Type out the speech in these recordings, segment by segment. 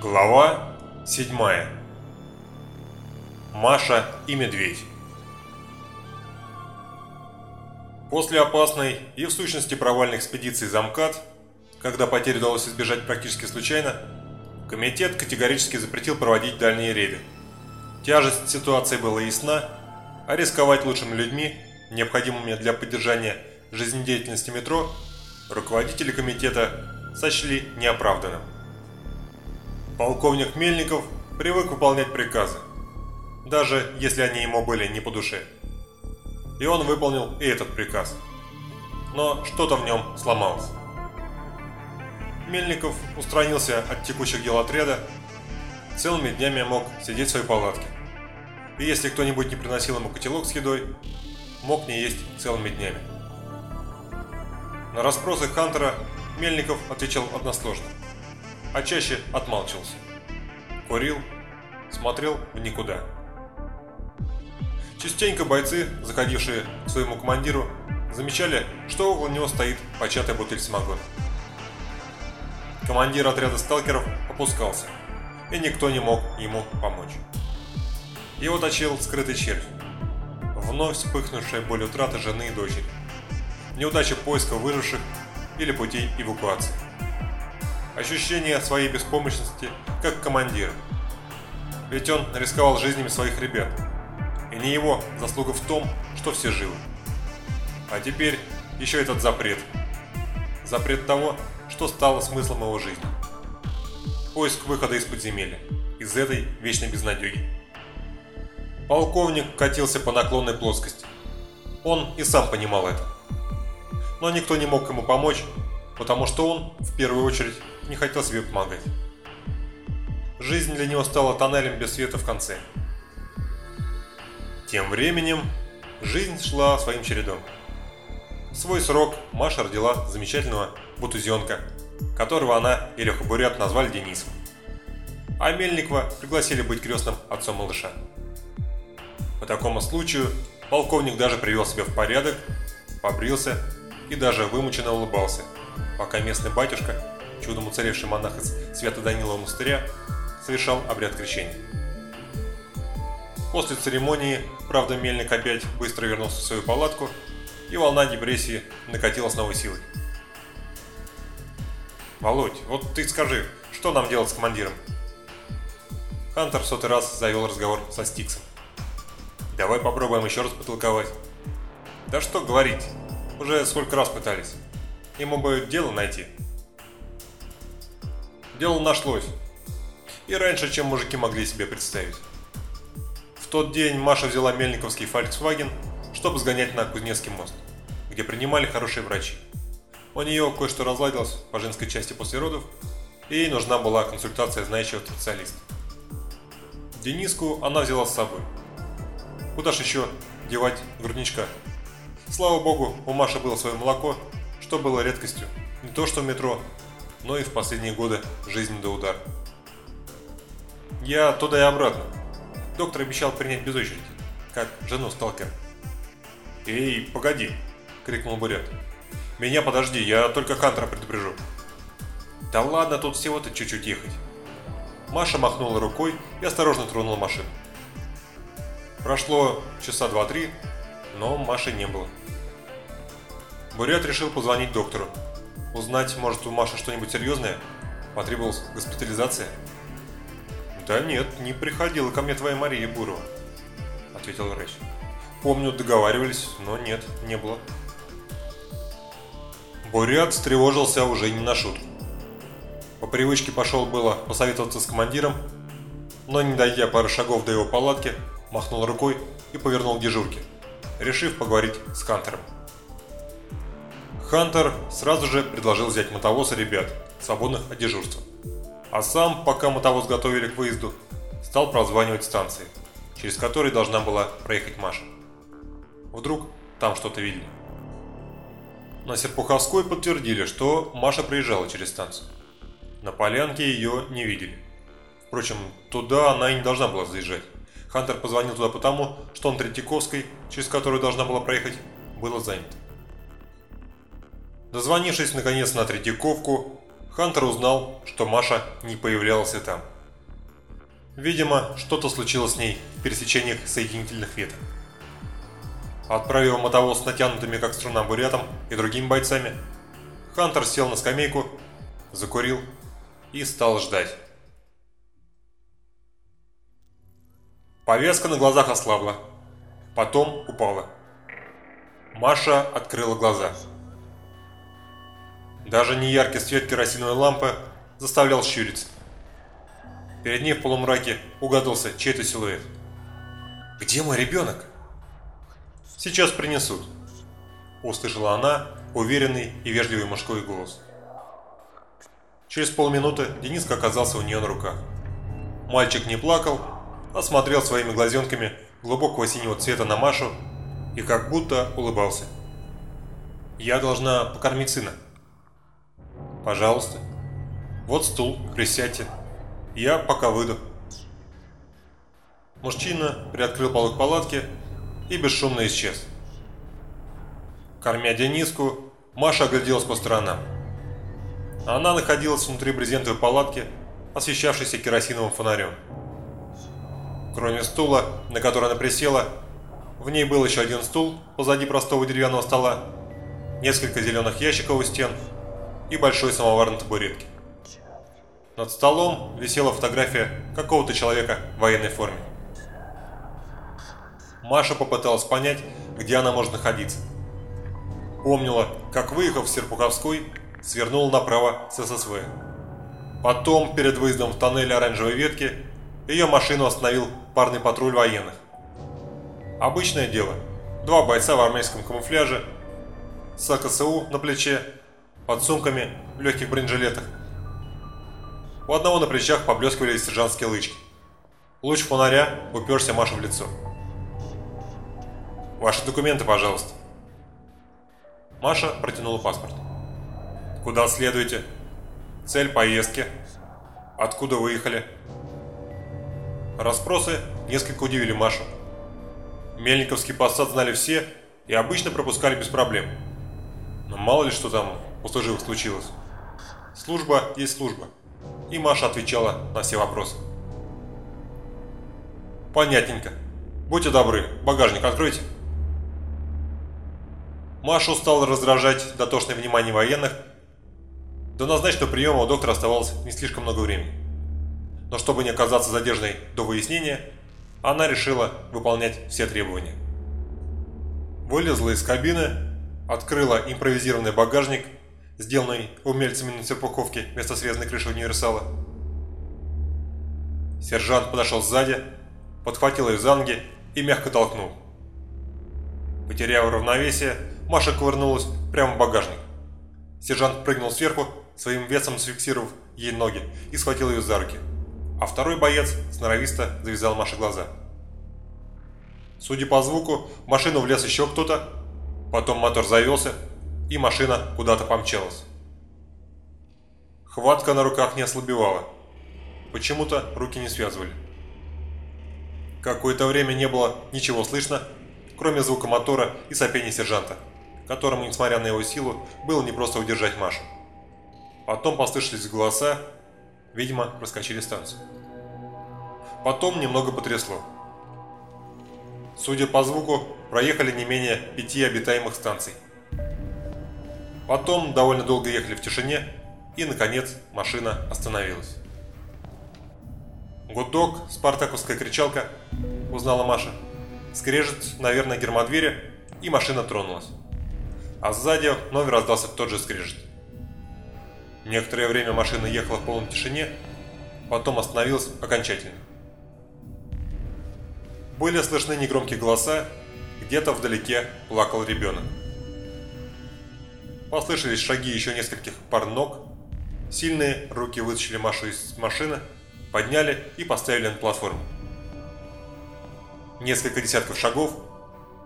Глава 7. Маша и медведь. После опасной и в сущности провальной экспедиции «Замкат», когда потерь удалось избежать практически случайно, комитет категорически запретил проводить дальние рейды. Тяжесть ситуации была ясна, а рисковать лучшими людьми, необходимыми для поддержания жизнедеятельности метро, руководители комитета сочли неоправданным. Полковник Мельников привык выполнять приказы, даже если они ему были не по душе. И он выполнил и этот приказ. Но что-то в нем сломалось. Мельников устранился от текущих дел отряда, целыми днями мог сидеть в своей палатке. И если кто-нибудь не приносил ему котелок с едой, мог не есть целыми днями. На расспросы Хантера Мельников отвечал односложно – а чаще отмалчивался. Курил, смотрел в никуда. Частенько бойцы, заходившие к своему командиру, замечали, что около него стоит початая бутыль самогона. Командир отряда сталкеров опускался, и никто не мог ему помочь. Его точил скрытый червь, вновь вспыхнувшая боль утраты жены и дочери, неудача поиска выживших или путей эвакуации ощущение своей беспомощности как командира. Ведь он рисковал жизнями своих ребят. И не его заслуга в том, что все живы. А теперь еще этот запрет. Запрет того, что стало смыслом его жизни. Поиск выхода из подземелья, из этой вечной безнадеги. Полковник катился по наклонной плоскости. Он и сам понимал это. Но никто не мог ему помочь, потому что он, в первую очередь, не хотел себе помогать. Жизнь для него стала тоннелем без света в конце. Тем временем жизнь шла своим чередом. В свой срок Маша родила замечательного бутузенка, которого она и Леха Бурят назвали Денисом. А Мельникова пригласили быть крестным отцом малыша. По такому случаю полковник даже привел себя в порядок, побрился и даже вымученно улыбался, пока местный батюшка чудом уцелевший монах из Свято-Данилова монастыря, совершал обряд крещения. После церемонии, правда, Мельник опять быстро вернулся в свою палатку, и волна депрессии накатила с новой силой. «Володь, вот ты скажи, что нам делать с командиром?» Хантер в сотый раз завел разговор со Стиксом. «Давай попробуем еще раз потолковать». «Да что говорить, уже сколько раз пытались. Ему бы дело найти». Дело нашлось. И раньше, чем мужики могли себе представить. В тот день Маша взяла мельниковский Volkswagen, чтобы сгонять на Кузнецкий мост, где принимали хорошие врачи. У нее кое-что разладилось по женской части после родов, и ей нужна была консультация знающего специалиста. Дениску она взяла с собой. Куда ж еще девать грудничка? Слава богу, у Маши было свое молоко, что было редкостью. Не то что в метро, но и в последние годы жизнь до удар. Я туда и обратно. Доктор обещал принять без очереди, как жену сталкера. «Эй, погоди!» – крикнул Бурят. «Меня подожди, я только Хантера предупрежу». «Да ладно, тут всего-то чуть-чуть ехать». Маша махнула рукой и осторожно тронула машину. Прошло часа два-три, но Маши не было. Бурят решил позвонить доктору, Узнать, может, у Маши что-нибудь серьезное? Потребовалась госпитализация? Да нет, не приходила ко мне твоя Мария Бурова, ответил врач. Помню, договаривались, но нет, не было. Бурят встревожился уже не на шутку. По привычке пошел было посоветоваться с командиром, но не дойдя пары шагов до его палатки, махнул рукой и повернул к дежурке, решив поговорить с Кантером. Хантер сразу же предложил взять мотовоз ребят, свободных от дежурства. А сам, пока мотовоз готовили к выезду, стал прозванивать станции, через которые должна была проехать Маша. Вдруг там что-то видели. На Серпуховской подтвердили, что Маша приезжала через станцию. На полянке ее не видели. Впрочем, туда она и не должна была заезжать. Хантер позвонил туда потому, что он Третьяковской, через которую должна была проехать, было занято. Дозвонившись наконец на Третьяковку, Хантер узнал, что Маша не появлялась там. Видимо, что-то случилось с ней в пересечениях соединительных веток. Отправив мотовоз с натянутыми как струна бурятом и другими бойцами, Хантер сел на скамейку, закурил и стал ждать. Повязка на глазах ослабла, потом упала. Маша открыла глаза. Даже неяркий свет керосиновой лампы заставлял щуриться. Перед ней в полумраке угадался чей-то силуэт. «Где мой ребенок?» «Сейчас принесут», – услышала она уверенный и вежливый мужской голос. Через полминуты Дениска оказался у нее на руках. Мальчик не плакал, а смотрел своими глазенками глубокого синего цвета на Машу и как будто улыбался. «Я должна покормить сына». «Пожалуйста. Вот стул, присядьте. Я пока выйду». Мужчина приоткрыл полок палатки и бесшумно исчез. Кормя Дениску, Маша огляделась по сторонам. Она находилась внутри брезентовой палатки, освещавшейся керосиновым фонарем. Кроме стула, на который она присела, в ней был еще один стул позади простого деревянного стола, несколько зеленых ящиков у стен и большой самовар на табуретке. Над столом висела фотография какого-то человека в военной форме. Маша попыталась понять, где она может находиться. Помнила, как выехав в Серпуховской, свернула направо с ССВ. Потом, перед выездом в тоннель оранжевой ветки, ее машину остановил парный патруль военных. Обычное дело. Два бойца в армейском камуфляже, с АКСУ на плече, под сумками в легких бронежилетах. У одного на плечах поблескивали сержантские лычки. Луч фонаря уперся Маше в лицо. «Ваши документы, пожалуйста». Маша протянула паспорт. «Куда следуете? Цель поездки? Откуда выехали?» Распросы несколько удивили Машу. Мельниковский посад знали все и обычно пропускали без проблем. Но мало ли что там у служивых случилось. Служба есть служба. И Маша отвечала на все вопросы. Понятненько. Будьте добры, багажник откройте. Машу стало раздражать дотошное внимание военных. До назначенного приема у доктора оставалось не слишком много времени но чтобы не оказаться задержанной до выяснения, она решила выполнять все требования. Вылезла из кабины, открыла импровизированный багажник, сделанный умельцами на серпуховке вместо срезанной крыши универсала. Сержант подошел сзади, подхватил ее за ноги и мягко толкнул. Потеряв равновесие, Маша ковырнулась прямо в багажник. Сержант прыгнул сверху, своим весом сфиксировав ей ноги и схватил ее за руки а второй боец сноровисто завязал Маше глаза. Судя по звуку, в машину влез еще кто-то, потом мотор завелся, и машина куда-то помчалась. Хватка на руках не ослабевала. Почему-то руки не связывали. Какое-то время не было ничего слышно, кроме звука мотора и сопения сержанта, которому, несмотря на его силу, было непросто удержать Машу. Потом послышались голоса, Видимо, проскочили станцию. Потом немного потрясло. Судя по звуку, проехали не менее пяти обитаемых станций. Потом довольно долго ехали в тишине, и, наконец, машина остановилась. «Гудок, спартаковская кричалка», – узнала Маша. Скрежет, наверное, гермодвери, и машина тронулась. А сзади вновь раздался тот же скрежет. Некоторое время машина ехала в полной тишине, потом остановилась окончательно. Были слышны негромкие голоса, где-то вдалеке плакал ребенок. Послышались шаги еще нескольких пар ног, сильные руки вытащили Машу из машины, подняли и поставили на платформу. Несколько десятков шагов,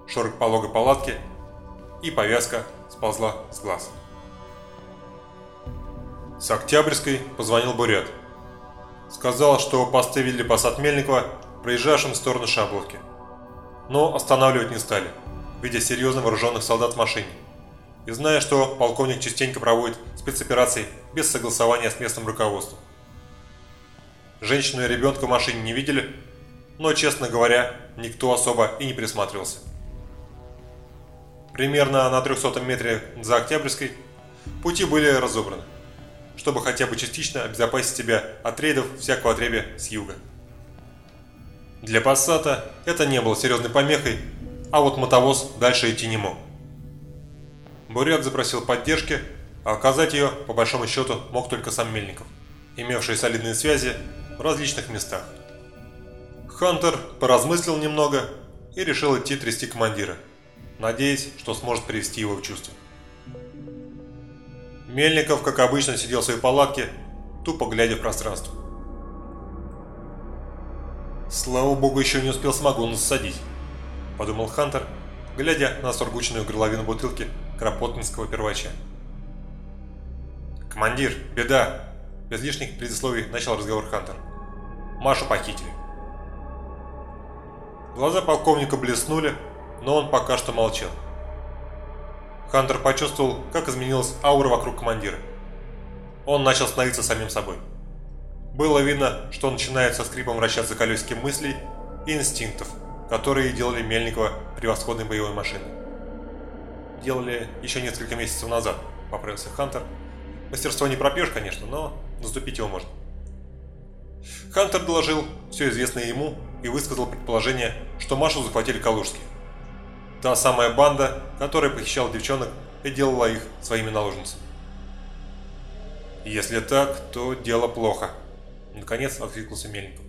шорох пологой палатки и повязка сползла с глаз. С Октябрьской позвонил Бурят. Сказал, что поставили посад Мельникова, проезжавшим в сторону Шабловки. Но останавливать не стали, видя серьезно вооруженных солдат в машине. И зная, что полковник частенько проводит спецоперации без согласования с местным руководством. Женщину и ребенка в машине не видели, но, честно говоря, никто особо и не присматривался. Примерно на 300 метре за Октябрьской пути были разобраны, чтобы хотя бы частично обезопасить себя от рейдов всякого отребья с юга. Для Пассата это не было серьезной помехой, а вот мотовоз дальше идти не мог. Бурят запросил поддержки, а оказать ее, по большому счету, мог только сам Мельников, имевший солидные связи в различных местах. Хантер поразмыслил немного и решил идти трясти командира, надеясь, что сможет привести его в чувство. Мельников, как обычно, сидел в своей палатке, тупо глядя в пространство. «Слава богу, еще не успел самогон засадить», – подумал Хантер, глядя на сургучную горловину бутылки Кропоткинского первача. «Командир, беда!» – без лишних предисловий начал разговор Хантер. «Машу похитили». Глаза полковника блеснули, но он пока что молчал. Хантер почувствовал, как изменилась аура вокруг командира. Он начал становиться самим собой. Было видно, что он начинает со скрипом вращаться колесики мыслей и инстинктов, которые делали Мельникова превосходной боевой машиной. Делали еще несколько месяцев назад, поправился Хантер. Мастерство не пропьешь, конечно, но наступить его можно. Хантер доложил все известное ему и высказал предположение, что Машу захватили калужские. Та самая банда, которая похищала девчонок и делала их своими наложницами. Если так, то дело плохо. Наконец откликнулся Мельников.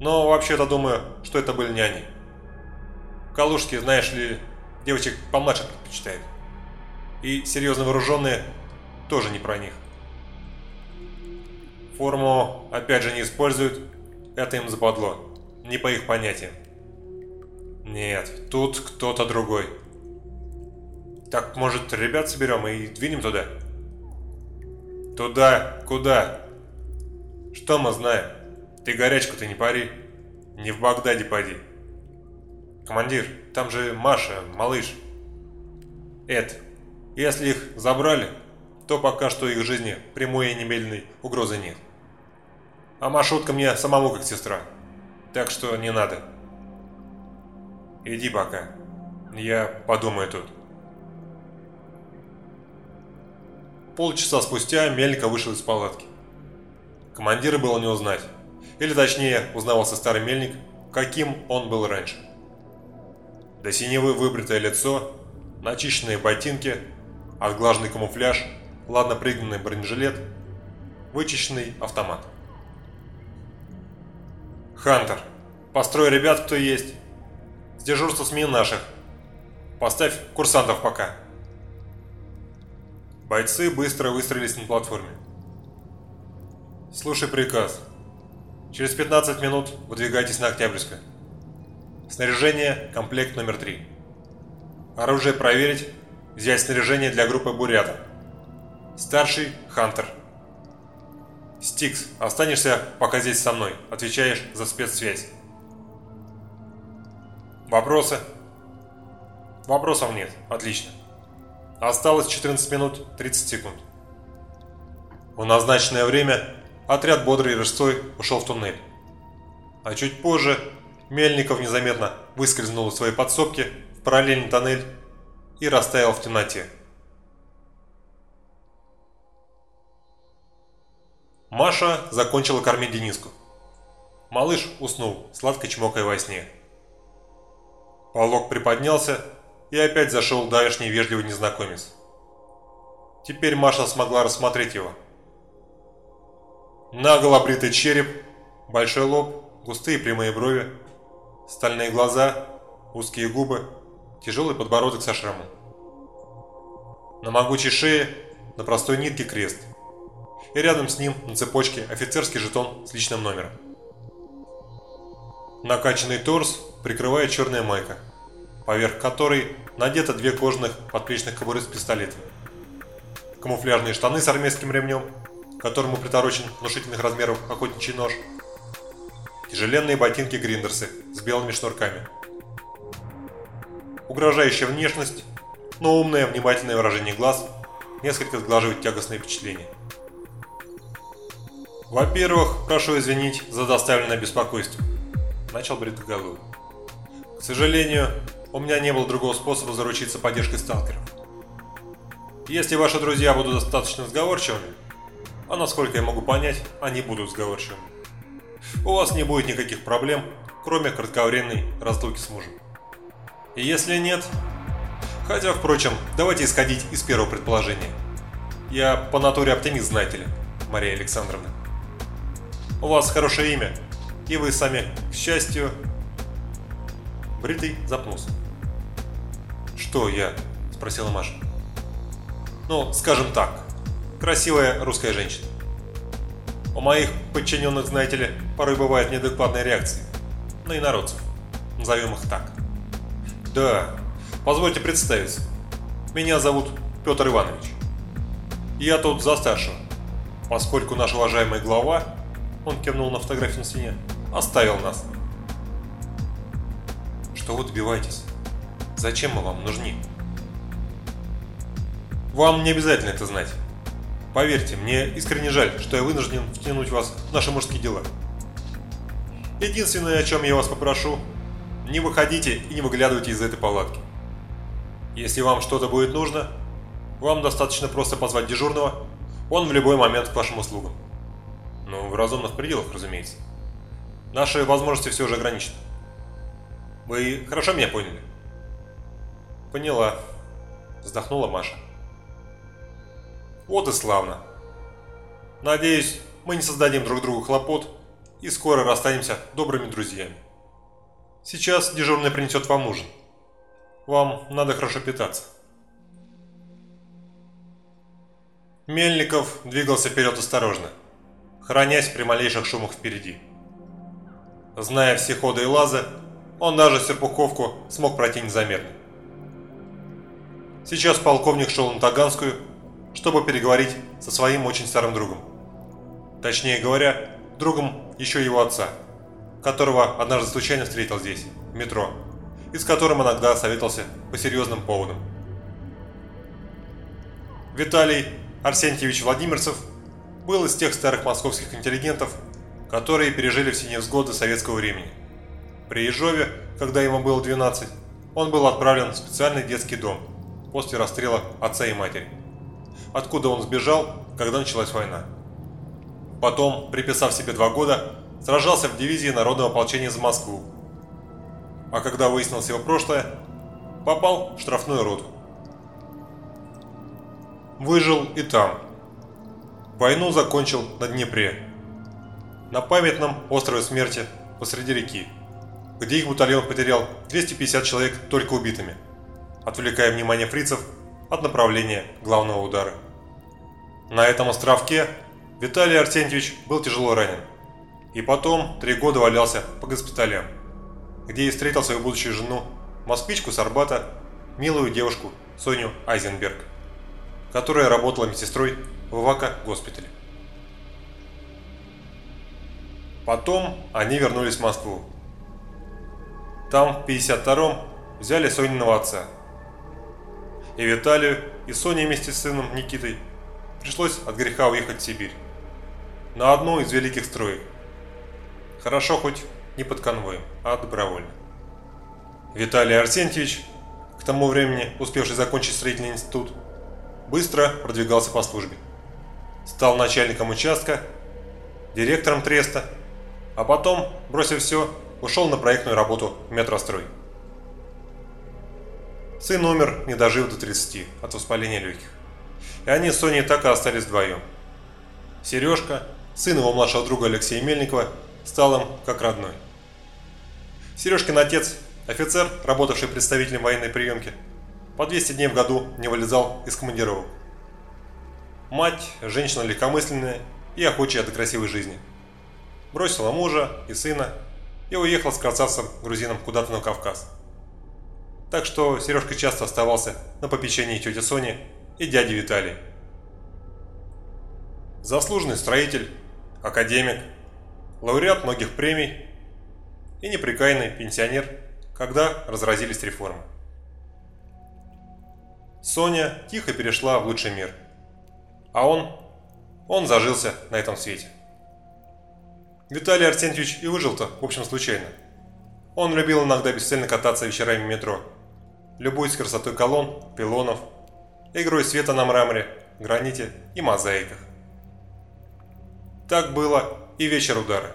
Но вообще-то думаю, что это были не они. Калужские, знаешь ли, девочек помладше предпочитают. И серьезно вооруженные тоже не про них. Форму опять же не используют, это им западло, не по их понятиям. Нет, тут кто-то другой. Так, может, ребят соберем и двинем туда? Туда? Куда? Что мы знаем? Ты горячку-то не пари. Не в Багдаде поди. Командир, там же Маша, малыш. Эд, если их забрали, то пока что их жизни прямой и немедленной угрозы нет. А Машутка мне самому как сестра. Так что не надо. Иди пока. Я подумаю тут. Полчаса спустя Мельника вышел из палатки. Командира было не узнать. Или точнее, узнавался старый мельник, каким он был раньше. До синевы выбритое лицо, начищенные ботинки, отглаженный камуфляж, ладно пригнанный бронежилет, вычищенный автомат. «Хантер, построй ребят, кто есть. С дежурства смен наших. Поставь курсантов пока». Бойцы быстро выстроились на платформе. Слушай приказ. Через 15 минут выдвигайтесь на Октябрьское. Снаряжение, комплект номер 3. Оружие проверить, взять снаряжение для группы Бурята. Старший – Хантер. Стикс, останешься пока здесь со мной, отвечаешь за спецсвязь. Вопросы? Вопросов нет, отлично. Осталось 14 минут 30 секунд. В назначенное время Отряд бодрый рысцой ушел в туннель. А чуть позже Мельников незаметно выскользнул из своей подсобки в параллельный тоннель и растаял в темноте. Маша закончила кормить Дениску. Малыш уснул, сладко чмокая во сне. Полок приподнялся и опять зашел давешний вежливый незнакомец. Теперь Маша смогла рассмотреть его – Наголо бритый череп, большой лоб, густые прямые брови, стальные глаза, узкие губы, тяжелый подбородок со шрамом. На могучей шее на простой нитке крест. И рядом с ним на цепочке офицерский жетон с личным номером. Накачанный торс прикрывает черная майка, поверх которой надето две кожаных подплечных кобуры с пистолетами. Камуфляжные штаны с армейским ремнем которому приторочен внушительных размеров охотничий нож, тяжеленные ботинки Гриндерсы с белыми шнурками. Угрожающая внешность, но умное, внимательное выражение глаз несколько сглаживает тягостные впечатления. «Во-первых, прошу извинить за доставленное беспокойство», – начал Бритоголовый. «К сожалению, у меня не было другого способа заручиться поддержкой сталкеров. Если ваши друзья будут достаточно сговорчивыми, а насколько я могу понять, они будут сговорчивыми, у вас не будет никаких проблем, кроме кратковременной разлуки с мужем. И если нет, хотя, впрочем, давайте исходить из первого предположения. Я по натуре оптимист, знаете ли, Мария Александровна. У вас хорошее имя, и вы сами, к счастью... Бритый запнулся. «Что я?» – спросила Маша. «Ну, скажем так, красивая русская женщина. У моих подчиненных, знаете ли, порой бывают неадекватные реакции. На инородцев. Назовем их так. Да, позвольте представиться. Меня зовут Петр Иванович. Я тут за старшего, поскольку наш уважаемый глава он кивнул на фотографию на стене. Оставил нас. Что вы добиваетесь? Зачем мы вам нужны? Вам не обязательно это знать. Поверьте, мне искренне жаль, что я вынужден втянуть вас в наши мужские дела. Единственное, о чем я вас попрошу, не выходите и не выглядывайте из этой палатки. Если вам что-то будет нужно, вам достаточно просто позвать дежурного, он в любой момент к вашим услугам. Ну, в разумных пределах, разумеется. Наши возможности все же ограничены. Вы хорошо меня поняли? Поняла. Вздохнула Маша. Вот и славно. Надеюсь, мы не создадим друг другу хлопот и скоро расстанемся добрыми друзьями. Сейчас дежурный принесет вам ужин. Вам надо хорошо питаться. Мельников двигался вперед осторожно хранясь при малейших шумах впереди. Зная все ходы и лазы, он даже серпуховку смог пройти незаметно. Сейчас полковник шел на Таганскую, чтобы переговорить со своим очень старым другом. Точнее говоря, другом еще его отца, которого однажды случайно встретил здесь, в метро, и с которым иногда советовался по серьезным поводам. Виталий Арсентьевич Владимирцев – был из тех старых московских интеллигентов, которые пережили все невзгоды советского времени. При Ежове, когда ему было 12, он был отправлен в специальный детский дом после расстрела отца и матери, откуда он сбежал, когда началась война. Потом, приписав себе два года, сражался в дивизии народного ополчения за Москву. А когда выяснилось его прошлое, попал в штрафную роту. Выжил и там – Войну закончил на Днепре. На памятном острове смерти посреди реки, где их батальон потерял 250 человек только убитыми, отвлекая внимание фрицев от направления главного удара. На этом островке Виталий Арсентьевич был тяжело ранен, и потом три года валялся по госпиталям, где и встретил свою будущую жену, москвичку с Арбата, милую девушку Соню Айзенберг, которая работала медсестрой в Вака госпитале. Потом они вернулись в Москву. Там в 52-м взяли Сониного отца. И Виталию, и Соне вместе с сыном Никитой пришлось от греха уехать в Сибирь. На одну из великих строек. Хорошо хоть не под конвоем, а добровольно. Виталий Арсентьевич, к тому времени успевший закончить строительный институт, быстро продвигался по службе стал начальником участка, директором треста, а потом, бросив все, ушел на проектную работу в метрострой. Сын умер, не дожив до 30 от воспаления легких. И они с Соней так и остались вдвоем. Сережка, сын его младшего друга Алексея Мельникова, стал им как родной. Сережкин отец, офицер, работавший представителем военной приемки, по 200 дней в году не вылезал из командировок. Мать – женщина легкомысленная и охочая до красивой жизни. Бросила мужа и сына и уехала с красавцем грузином куда-то на Кавказ. Так что Сережка часто оставался на попечении тети Сони и дяди Виталия. Заслуженный строитель, академик, лауреат многих премий и неприкаянный пенсионер, когда разразились реформы. Соня тихо перешла в лучший мир. А он? Он зажился на этом свете. Виталий Арсентьевич и выжил-то, в общем, случайно. Он любил иногда бесцельно кататься вечерами в метро, любуясь красотой колонн, пилонов, игрой света на мраморе, граните и мозаиках. Так было и вечер удара.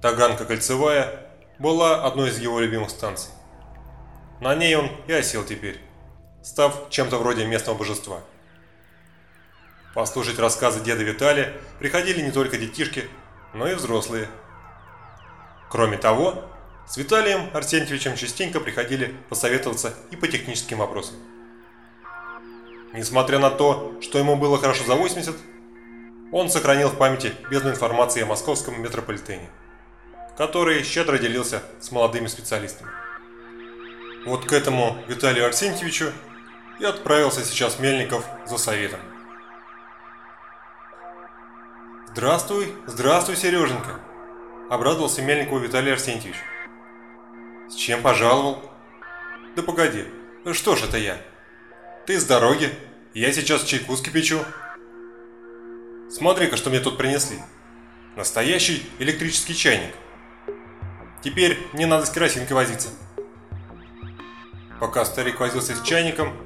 Таганка кольцевая была одной из его любимых станций. На ней он и осел теперь, став чем-то вроде местного божества. Послушать рассказы деда Виталия приходили не только детишки, но и взрослые. Кроме того, с Виталием Арсентьевичем частенько приходили посоветоваться и по техническим вопросам. Несмотря на то, что ему было хорошо за 80, он сохранил в памяти бездну информации о московском метрополитене, который щедро делился с молодыми специалистами. Вот к этому Виталию Арсентьевичу и отправился сейчас Мельников за советом. «Здравствуй, здравствуй, Сереженька!» – обрадовался Мельникову Виталий Арсентьевич. «С чем пожаловал?» «Да погоди, что ж это я? Ты с дороги, я сейчас чайку скипячу». «Смотри-ка, что мне тут принесли. Настоящий электрический чайник. Теперь не надо с керосинкой возиться». Пока старик возился с чайником,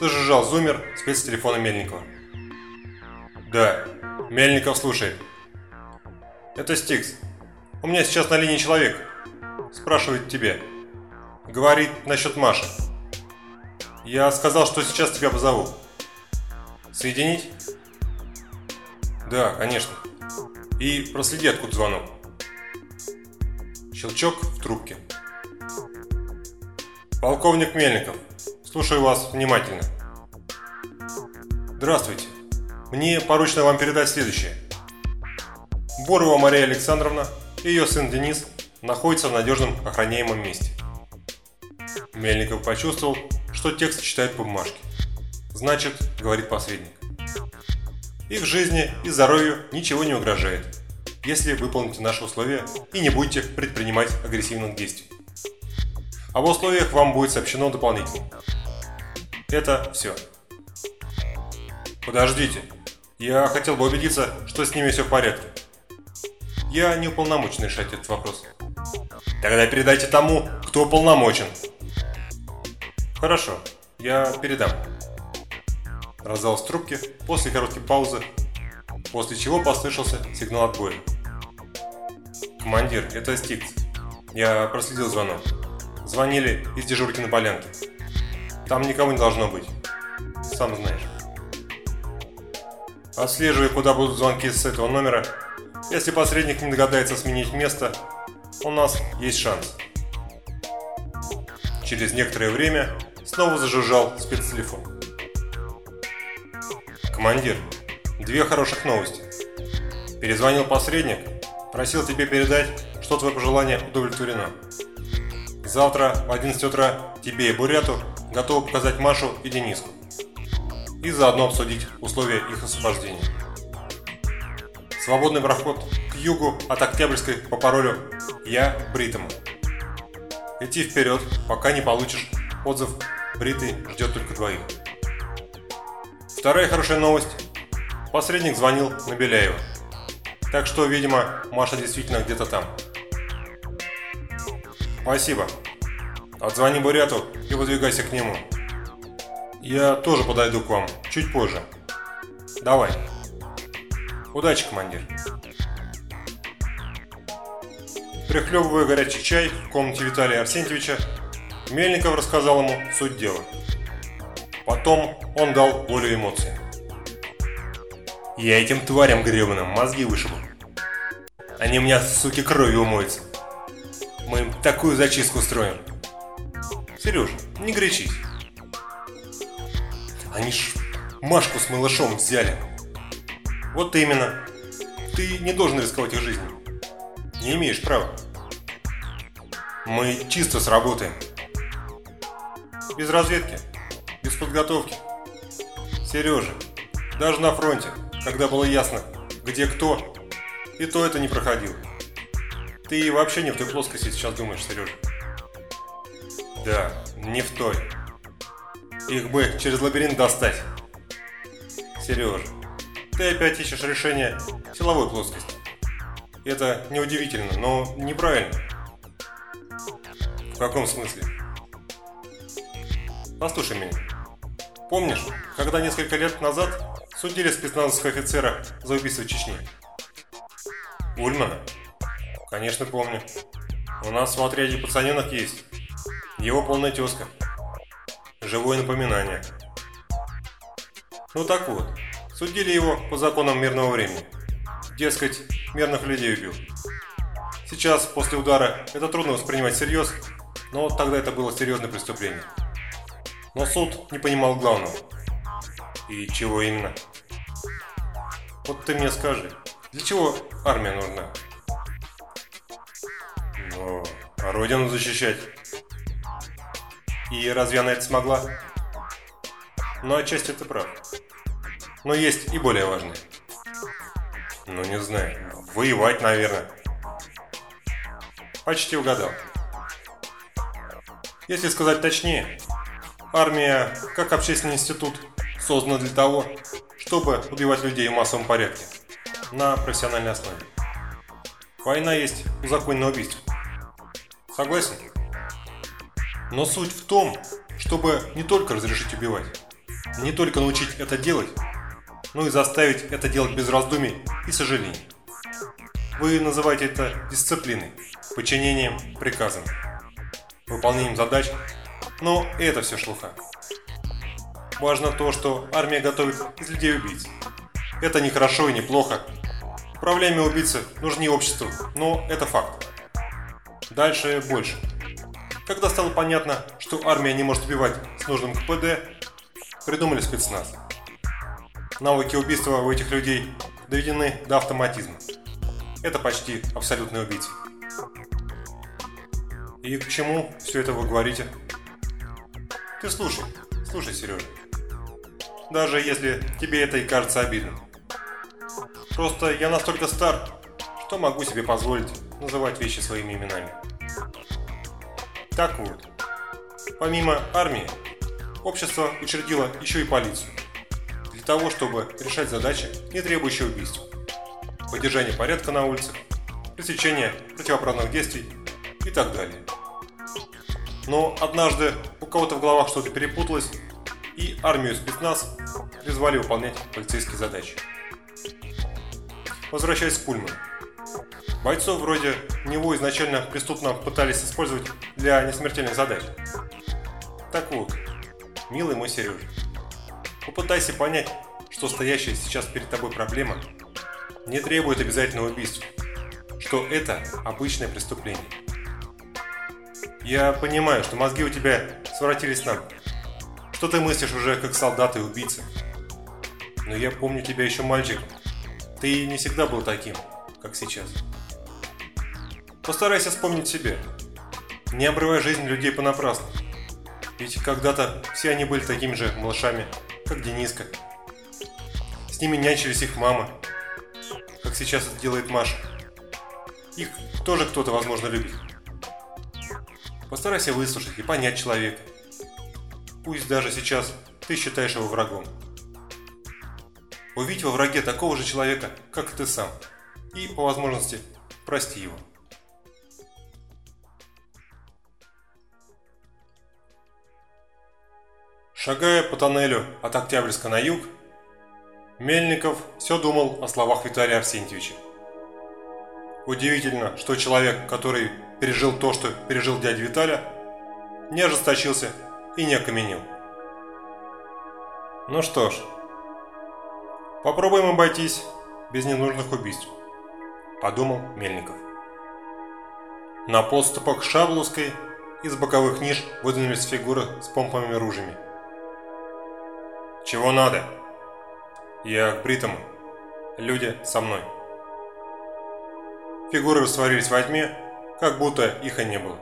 зажужжал зумер спецтелефона Мельникова. «Да, Мельников слушает». «Это Стикс. У меня сейчас на линии человек. Спрашивает тебе. Говорит насчет Маши. Я сказал, что сейчас тебя позову. Соединить?» «Да, конечно. И проследи, откуда звонок». Щелчок в трубке. Полковник Мельников, слушаю вас внимательно. Здравствуйте. Мне поручено вам передать следующее. Борова Мария Александровна и ее сын Денис находятся в надежном охраняемом месте. Мельников почувствовал, что текст читает по бумажке. Значит, говорит посредник. Их жизни и здоровью ничего не угрожает, если выполните наши условия и не будете предпринимать агрессивных действий. Об условиях вам будет сообщено дополнительно. Это все. Подождите. Я хотел бы убедиться, что с ними все в порядке. Я не уполномочен решать этот вопрос. Тогда передайте тому, кто уполномочен. Хорошо, я передам. Раздалась трубки после короткой паузы, после чего послышался сигнал отбоя. Командир, это Стикс. Я проследил звонок. Звонили из дежурки на полянке. Там никого не должно быть. Сам знаешь. Отслеживай, куда будут звонки с этого номера. Если посредник не догадается сменить место, у нас есть шанс. Через некоторое время снова зажужжал спецтелефон. Командир, две хороших новости. Перезвонил посредник, просил тебе передать, что твое пожелание удовлетворено. Завтра в 11 утра тебе и Буряту готовы показать Машу и Дениску. И заодно обсудить условия их освобождения. Свободный проход югу от Октябрьской по паролю «Я Бритому». Идти вперед, пока не получишь отзыв «Бритый ждет только двоих». Вторая хорошая новость. Посредник звонил на Беляева. Так что, видимо, Маша действительно где-то там. Спасибо. Отзвони Буряту и выдвигайся к нему. Я тоже подойду к вам, чуть позже. Давай. Удачи, командир. Прихлебывая горячий чай в комнате Виталия Арсентьевича, Мельников рассказал ему суть дела. Потом он дал волю эмоциям. Я этим тварям гребаным мозги вышибу. Они у меня, суки, кровью умоются. Мы им такую зачистку устроим. Сереж, не гречись. Они ж Машку с малышом взяли. Вот именно. Ты не должен рисковать их жизнью. Не имеешь права. Мы чисто сработаем. Без разведки, без подготовки. Сережа, даже на фронте, когда было ясно, где кто, и то это не проходило. Ты вообще не в той плоскости сейчас думаешь, Сережа. Да, не в той. Их бы через лабиринт достать. Сереж, ты опять ищешь решение силовой плоскости. Это неудивительно, но неправильно. В каком смысле? Послушай меня. Помнишь, когда несколько лет назад судили спецназовского офицера за убийство в? Ульмана? Конечно, помню. У нас в отряде пацаненок есть. Его полная тезка. Живое напоминание. Ну так вот, судили его по законам мирного времени. Дескать, мирных людей убил. Сейчас, после удара, это трудно воспринимать всерьез, но тогда это было серьезное преступление. Но суд не понимал главного. И чего именно? Вот ты мне скажи, для чего армия нужна? Ну, а родину защищать. И разве она это смогла? Ну, отчасти ты прав. Но есть и более важное. Ну, не знаю. Воевать, наверное. Почти угадал. Если сказать точнее, Армия, как общественный институт, создана для того, чтобы убивать людей в массовом порядке на профессиональной основе. Война есть узаконенное убийство. Согласен? Но суть в том, чтобы не только разрешить убивать, не только научить это делать, но и заставить это делать без раздумий и сожалений. Вы называете это дисциплиной, подчинением приказам, выполнением задач но это все шлуха. Важно то, что армия готовит из людей убийц. Это не хорошо и не плохо. Управляемые убийцы нужны обществу, но это факт. Дальше больше. Когда стало понятно, что армия не может убивать с нужным КПД, придумали спецназ. Навыки убийства у этих людей доведены до автоматизма. Это почти абсолютный убийца. И к чему все это вы говорите? Ты слушай, слушай, Сережа. Даже если тебе это и кажется обидным. Просто я настолько стар, что могу себе позволить называть вещи своими именами. Так вот, помимо армии, общество учредило еще и полицию. Для того, чтобы решать задачи, не требующие убийств. Поддержание порядка на улицах, пресечение противоправных действий и так далее. Но однажды у кого-то в головах что-то перепуталось, и армию спецназ призвали выполнять полицейские задачи. Возвращаясь к Пульману. Бойцов вроде него изначально преступно пытались использовать для несмертельных задач. Так вот, милый мой Сережа, попытайся понять, что стоящая сейчас перед тобой проблема не требует обязательного убийства, что это обычное преступление. Я понимаю, что мозги у тебя своротились на Что ты мыслишь уже как солдат и убийца. Но я помню тебя еще мальчиком. Ты не всегда был таким, как сейчас. Постарайся вспомнить себя. Не обрывай жизнь людей понапрасну. Ведь когда-то все они были такими же малышами, как Дениска. С ними нянчились их мама, как сейчас это делает Маша. Их тоже кто-то, возможно, любит. Постарайся выслушать и понять человека. Пусть даже сейчас ты считаешь его врагом. Увидь во враге такого же человека, как и ты сам. И, по возможности, прости его. Шагая по тоннелю от Октябрьска на юг, Мельников все думал о словах Виталия Арсентьевича. Удивительно, что человек, который пережил то, что пережил дядя Виталя, не ожесточился и не окаменел. Ну что ж, попробуем обойтись без ненужных убийств, подумал Мельников. На подступах к Шабловской из боковых ниш выдвинулись фигуры с помповыми ружьями. «Чего надо?» «Я к Бритому. Люди со мной». Фигуры растворились во тьме, как будто их и не было.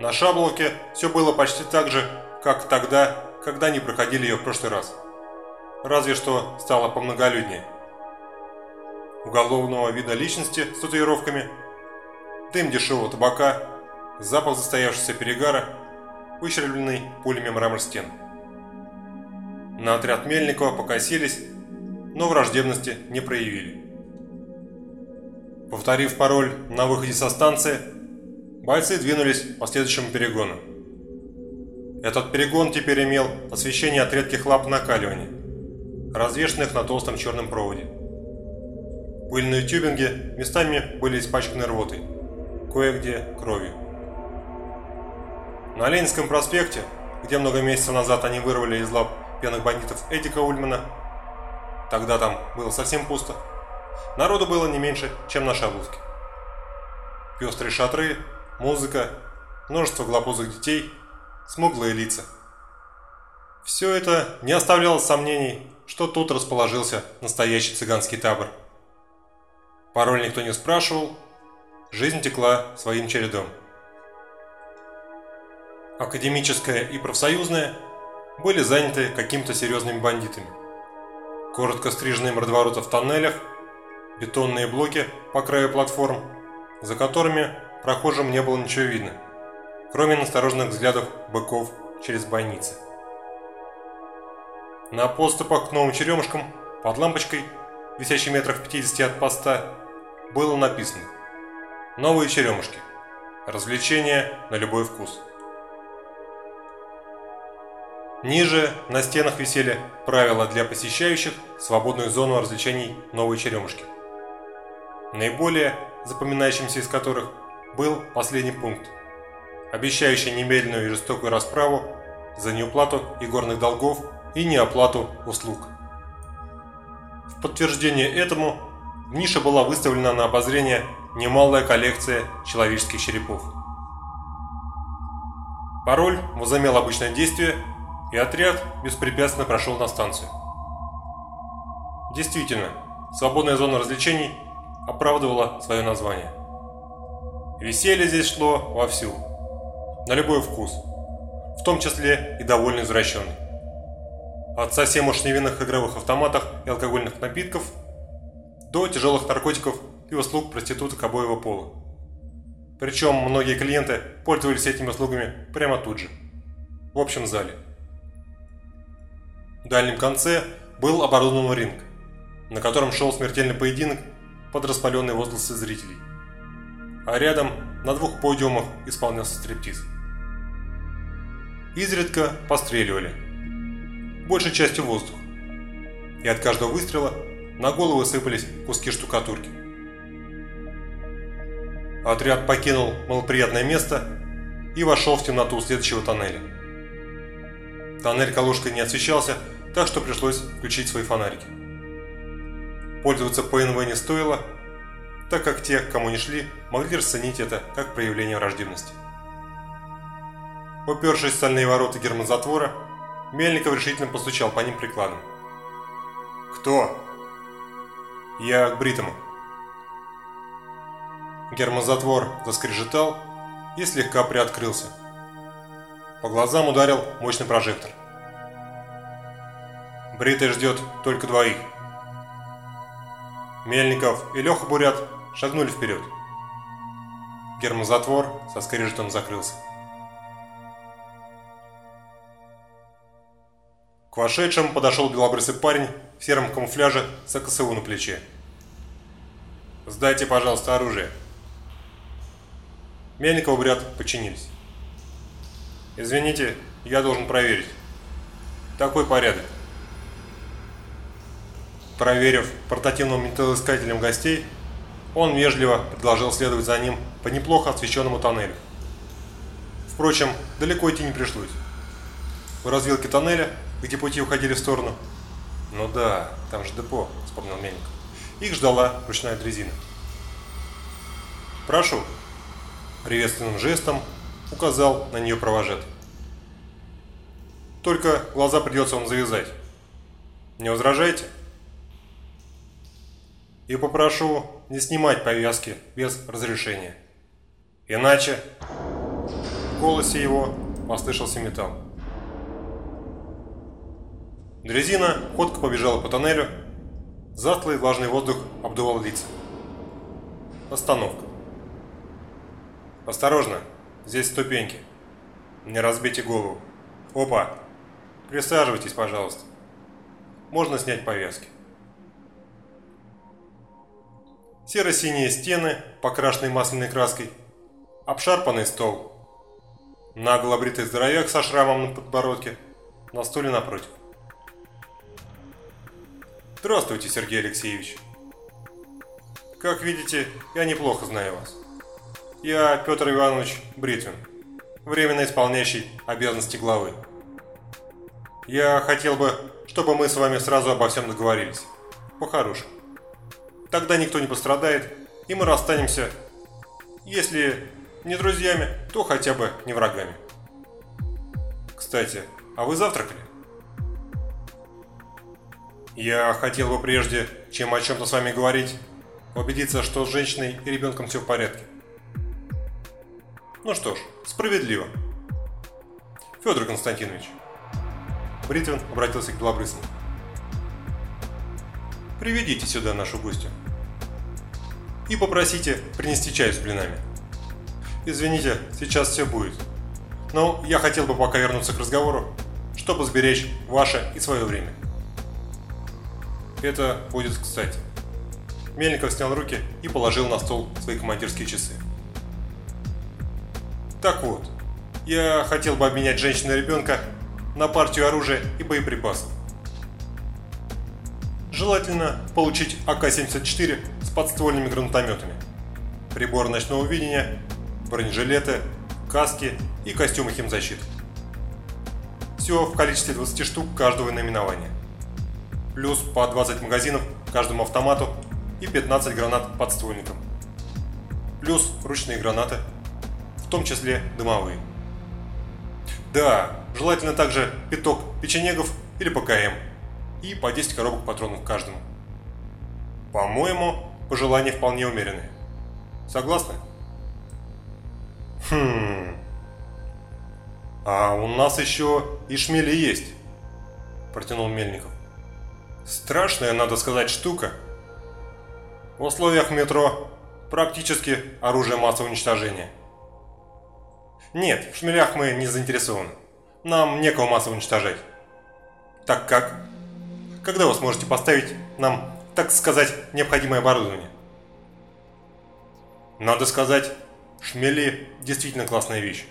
На Шабловке все было почти так же, как тогда, когда они проходили ее в прошлый раз. Разве что стало помноголюднее. Уголовного вида личности с татуировками, дым дешевого табака, запах застоявшегося перегара выщербленный пулями мрамор стен. На отряд Мельникова покосились, но враждебности не проявили. Повторив пароль на выходе со станции, бойцы двинулись по следующему перегону. Этот перегон теперь имел освещение от редких лап накаливания, развешенных на толстом черном проводе. Пыльные тюбинги местами были испачканы рвотой, кое-где кровью. На Ленинском проспекте, где много месяцев назад они вырвали из лап пьяных бандитов Эдика Ульмана, тогда там было совсем пусто, народу было не меньше, чем на Шабловке. Пестрые шатры, музыка, множество глопузых детей, смуглые лица. Все это не оставляло сомнений, что тут расположился настоящий цыганский табор. Пароль никто не спрашивал, жизнь текла своим чередом. Академическая и профсоюзная были заняты какими-то серьезными бандитами. Коротко стриженные мордовороты в тоннелях, бетонные блоки по краю платформ, за которыми прохожим не было ничего видно, кроме настороженных взглядов быков через бойницы. На подступах к новым черемушкам под лампочкой, висящей метрах 50 от поста, было написано «Новые черемушки. Развлечения на любой вкус». Ниже на стенах висели правила для посещающих свободную зону развлечений «Новые черемушки». Наиболее запоминающимся из которых был последний пункт, обещающий немедленную и жестокую расправу за неуплату игорных долгов и неоплату услуг. В подтверждение этому в нише была выставлена на обозрение немалая коллекция человеческих черепов. Пароль возымел обычное действие, и отряд беспрепятственно прошел на станцию. Действительно, свободная зона развлечений оправдывала свое название. Веселье здесь шло вовсю, на любой вкус, в том числе и довольно извращенный. От совсем уж невинных игровых автоматов и алкогольных напитков до тяжелых наркотиков и услуг проституток обоего пола. Причем многие клиенты пользовались этими услугами прямо тут же, в общем зале. В дальнем конце был оборудован ринг, на котором шел смертельный поединок под распаленные возгласы зрителей а рядом на двух подиумах исполнялся стриптиз. Изредка постреливали, большей частью воздух, и от каждого выстрела на голову сыпались куски штукатурки. Отряд покинул малоприятное место и вошел в темноту следующего тоннеля. Тоннель калушкой не освещался, так что пришлось включить свои фонарики. Пользоваться ПНВ не стоило, так как те, кому не шли, могли расценить это как проявление враждебности. Упершись в стальные ворота гермозатвора, Мельников решительно постучал по ним прикладом. «Кто?» «Я к Бритому». Гермозатвор заскрежетал и слегка приоткрылся. По глазам ударил мощный прожектор. Бритый ждет только двоих. Мельников и Леха Бурят шагнули вперед. Гермозатвор со скрежетом закрылся. К вошедшим подошел белобрысый парень в сером камуфляже с АКСУ на плече. «Сдайте, пожалуйста, оружие». Мельников и Бурят подчинились. «Извините, я должен проверить. Такой порядок». Проверив портативным металлоискателем гостей, он вежливо предложил следовать за ним по неплохо освещенному тоннелю. Впрочем, далеко идти не пришлось. В развилке тоннеля, где пути уходили в сторону. Ну да, там же депо, вспомнил Мельник. Их ждала ручная дрезина. «Прошу», – приветственным жестом указал на нее провожатый. «Только глаза придется вам завязать. Не возражаете?» И попрошу не снимать повязки без разрешения. Иначе в голосе его послышался металл. Дрезина ходко побежала по тоннелю, затлый влажный воздух обдувал лица. Остановка. «Осторожно, здесь ступеньки. Не разбейте голову. Опа! Присаживайтесь, пожалуйста. Можно снять повязки. Серо-синие стены, покрашенные масляной краской. Обшарпанный стол. Нагло бритый здоровяк со шрамом на подбородке. На стуле напротив. Здравствуйте, Сергей Алексеевич. Как видите, я неплохо знаю вас. Я Петр Иванович Бритвин, временно исполняющий обязанности главы. Я хотел бы, чтобы мы с вами сразу обо всем договорились. По-хорошему. Тогда никто не пострадает, и мы расстанемся, если не друзьями, то хотя бы не врагами. Кстати, а вы завтракали? Я хотел бы прежде, чем о чем-то с вами говорить, убедиться, что с женщиной и ребенком все в порядке. Ну что ж, справедливо. Федор Константинович. Бритвин обратился к Белобрысому. Приведите сюда нашу гостью. И попросите принести чай с блинами. Извините, сейчас все будет. Но я хотел бы пока вернуться к разговору, чтобы сберечь ваше и свое время. Это будет кстати. Мельников снял руки и положил на стол свои командирские часы. Так вот, я хотел бы обменять женщину и ребенка на партию оружия и боеприпасов. Желательно получить АК-74 с подствольными гранатометами, прибор ночного видения, бронежилеты, каски и костюмы химзащиты. Все в количестве 20 штук каждого наименования. Плюс по 20 магазинов каждому автомату и 15 гранат подствольникам. Плюс ручные гранаты – в том числе дымовые. Да, желательно также пяток печенегов или ПКМ и по 10 коробок патронов каждому. По-моему, пожелания вполне умеренные. Согласны? Хм. А у нас еще и шмели есть, протянул Мельников. Страшная, надо сказать, штука. В условиях метро практически оружие массового уничтожения. Нет, в шмелях мы не заинтересованы. Нам некого массово уничтожать. Так как? Когда вы сможете поставить нам, так сказать, необходимое оборудование? Надо сказать, шмели действительно классная вещь.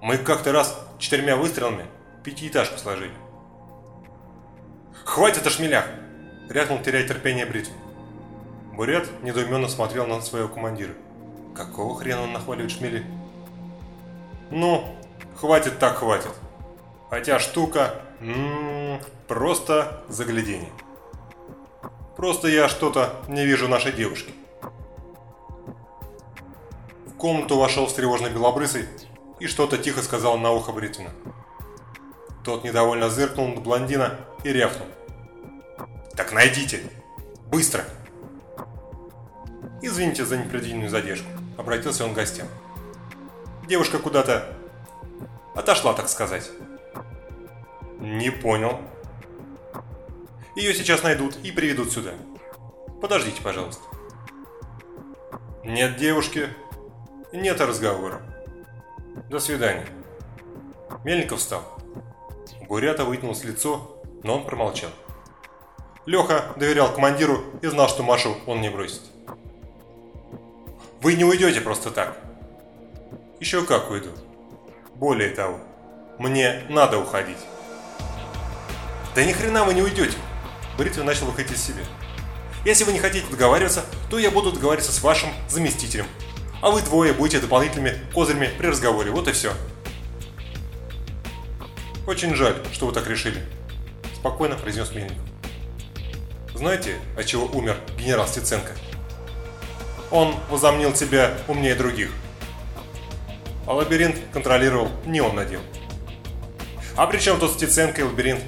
Мы как-то раз четырьмя выстрелами пятиэтажку сложили. «Хватит о шмелях!» – рявкнул, теряя терпение Бритвин. Бурят недоуменно смотрел на своего командира. Какого хрена он нахваливает шмели? Ну, хватит так хватит. Хотя штука, просто заглядение. Просто я что-то не вижу нашей девушки. В комнату вошел встревоженный белобрысый и что-то тихо сказал на ухо Бритвина. Тот недовольно зыркнул на блондина и рявкнул. «Так найдите! Быстро!» «Извините за непредвиденную задержку», — обратился он к гостям. Девушка куда-то отошла, так сказать. Не понял. Ее сейчас найдут и приведут сюда. Подождите, пожалуйста. Нет девушки, нет разговора. До свидания. Мельников встал. Бурята вытянулось лицо, но он промолчал. Леха доверял командиру и знал, что Машу он не бросит. «Вы не уйдете просто так», еще как уйду. Более того, мне надо уходить. Да ни хрена вы не уйдете. Бритвин начал выходить из себя. Если вы не хотите договариваться, то я буду договариваться с вашим заместителем. А вы двое будете дополнительными козырями при разговоре. Вот и все. Очень жаль, что вы так решили. Спокойно произнес Мельников. Знаете, от чего умер генерал Стеценко? Он возомнил себя умнее других а лабиринт контролировал не он надел. А при чем тут Стеценко и лабиринт?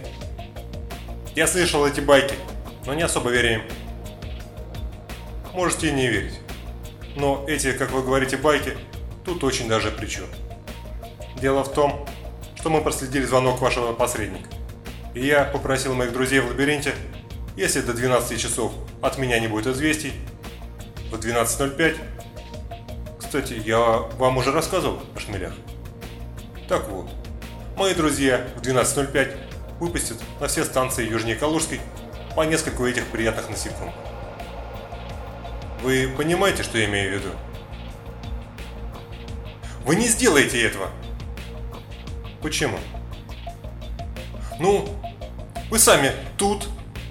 Я слышал эти байки, но не особо верю им. Можете и не верить. Но эти, как вы говорите, байки, тут очень даже причем. Дело в том, что мы проследили звонок вашего посредника. И я попросил моих друзей в лабиринте, если до 12 часов от меня не будет известий, в 12.05 кстати, я вам уже рассказывал о шмелях. Так вот, мои друзья в 12.05 выпустят на все станции южнее Калужской по нескольку этих приятных насекомых. Вы понимаете, что я имею в виду? Вы не сделаете этого! Почему? Ну, вы сами тут,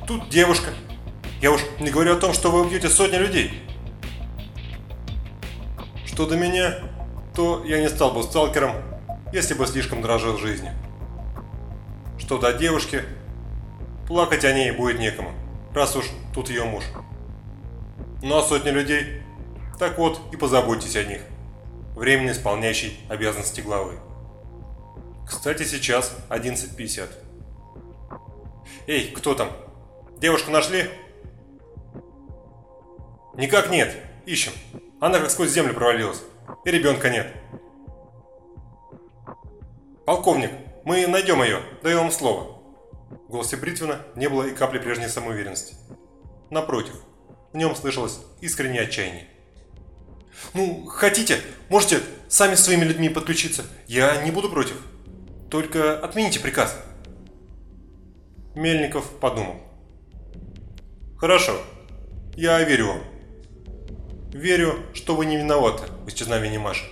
тут девушка. Я уж не говорю о том, что вы убьете сотни людей. Что до меня, то я не стал бы сталкером, если бы слишком дорожил жизнью. Что до девушки, плакать о ней будет некому, раз уж тут ее муж. Ну а сотни людей, так вот и позаботьтесь о них, временно исполняющий обязанности главы. Кстати, сейчас 11.50. Эй, кто там? Девушку нашли? Никак нет. Ищем. Она как сквозь землю провалилась. И ребенка нет. Полковник, мы найдем ее. Даю вам слово. В голосе Бритвина не было и капли прежней самоуверенности. Напротив, в нем слышалось искреннее отчаяние. «Ну, хотите, можете сами своими людьми подключиться. Я не буду против. Только отмените приказ». Мельников подумал. «Хорошо, я верю вам. Верю, что вы не виноваты в исчезновении Маши.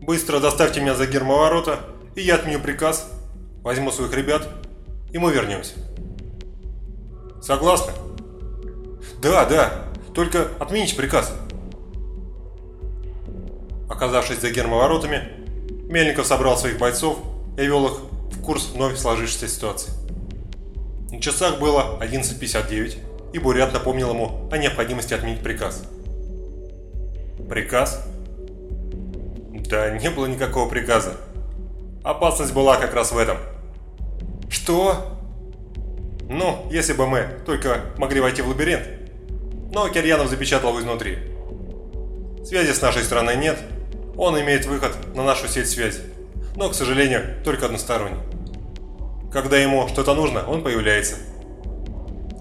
Быстро доставьте меня за гермоворота, и я отменю приказ, возьму своих ребят, и мы вернемся». «Согласны?» «Да, да, только отмените приказ». Оказавшись за гермоворотами, Мельников собрал своих бойцов и вел их курс вновь сложившейся ситуации. На часах было 11.59, и Бурят напомнил ему о необходимости отменить приказ. Приказ? Да не было никакого приказа. Опасность была как раз в этом. Что? Ну, если бы мы только могли войти в лабиринт. Но Кирьянов запечатал его изнутри. Связи с нашей стороной нет. Он имеет выход на нашу сеть связи. Но, к сожалению, только односторонний. Когда ему что-то нужно, он появляется.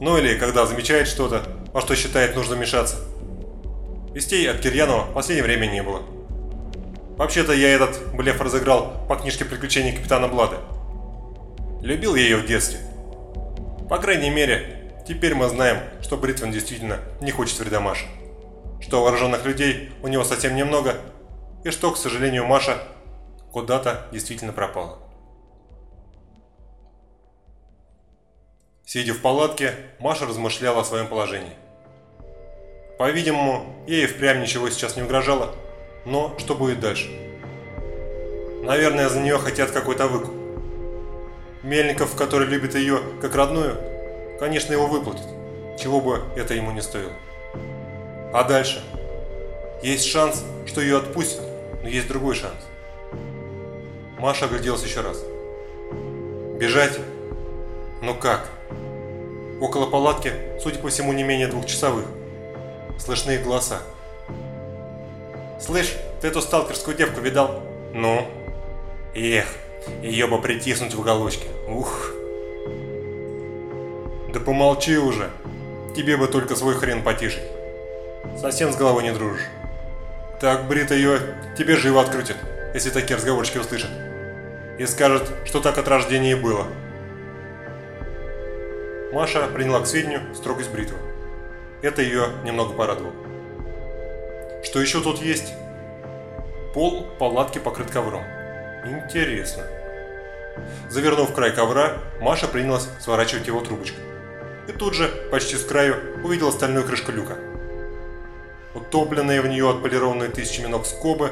Ну или когда замечает что-то, во что считает нужно вмешаться. Вестей от Кирьянова в последнее время не было. Вообще-то я этот блеф разыграл по книжке приключений капитана Блада. Любил я ее в детстве. По крайней мере, теперь мы знаем, что Бритвин действительно не хочет вреда Маше. Что вооруженных людей у него совсем немного, и что, к сожалению, Маша куда-то действительно пропала. Сидя в палатке, Маша размышляла о своем положении. По-видимому, ей впрямь ничего сейчас не угрожало, но что будет дальше? Наверное, за нее хотят какой-то выкуп. Мельников, который любит ее как родную, конечно, его выплатит, чего бы это ему не стоило. А дальше? Есть шанс, что ее отпустят, но есть другой шанс. Маша огляделась еще раз. Бежать? Но как? Около палатки, судя по всему, не менее двухчасовых. Слышны голоса. «Слышь, ты эту сталкерскую девку видал?» «Ну?» «Эх, ее бы притиснуть в уголочке. Ух!» «Да помолчи уже. Тебе бы только свой хрен потише. Совсем с головой не дружишь. Так Брит ее тебе живо открутит, если такие разговорчики услышат. И скажет, что так от рождения и было». Маша приняла к сведению строгость бритвы. Это ее немного порадовало. Что еще тут есть? Пол палатки покрыт ковром. Интересно. Завернув край ковра, Маша принялась сворачивать его трубочкой. И тут же, почти с краю, увидела стальную крышку люка. Утопленные в нее отполированные тысячами ног скобы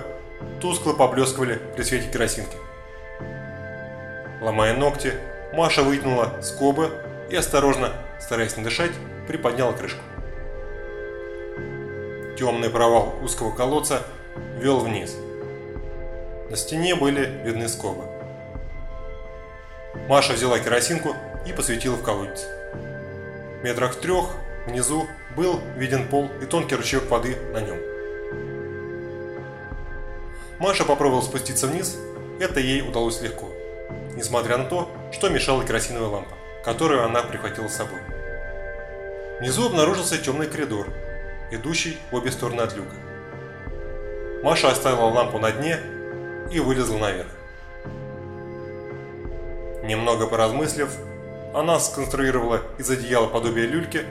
тускло поблескивали при свете керосинки. Ломая ногти, Маша вытянула скобы и осторожно, стараясь не дышать, приподняла крышку. Темный провал узкого колодца вел вниз. На стене были видны скобы. Маша взяла керосинку и посветила в колодец. Метрах трех внизу был виден пол и тонкий ручеек воды на нем. Маша попробовала спуститься вниз, это ей удалось легко, несмотря на то, что мешала керосиновая лампа которую она прихватила с собой. Внизу обнаружился темный коридор, идущий в обе стороны от люка. Маша оставила лампу на дне и вылезла наверх. Немного поразмыслив, она сконструировала из одеяла подобие люльки,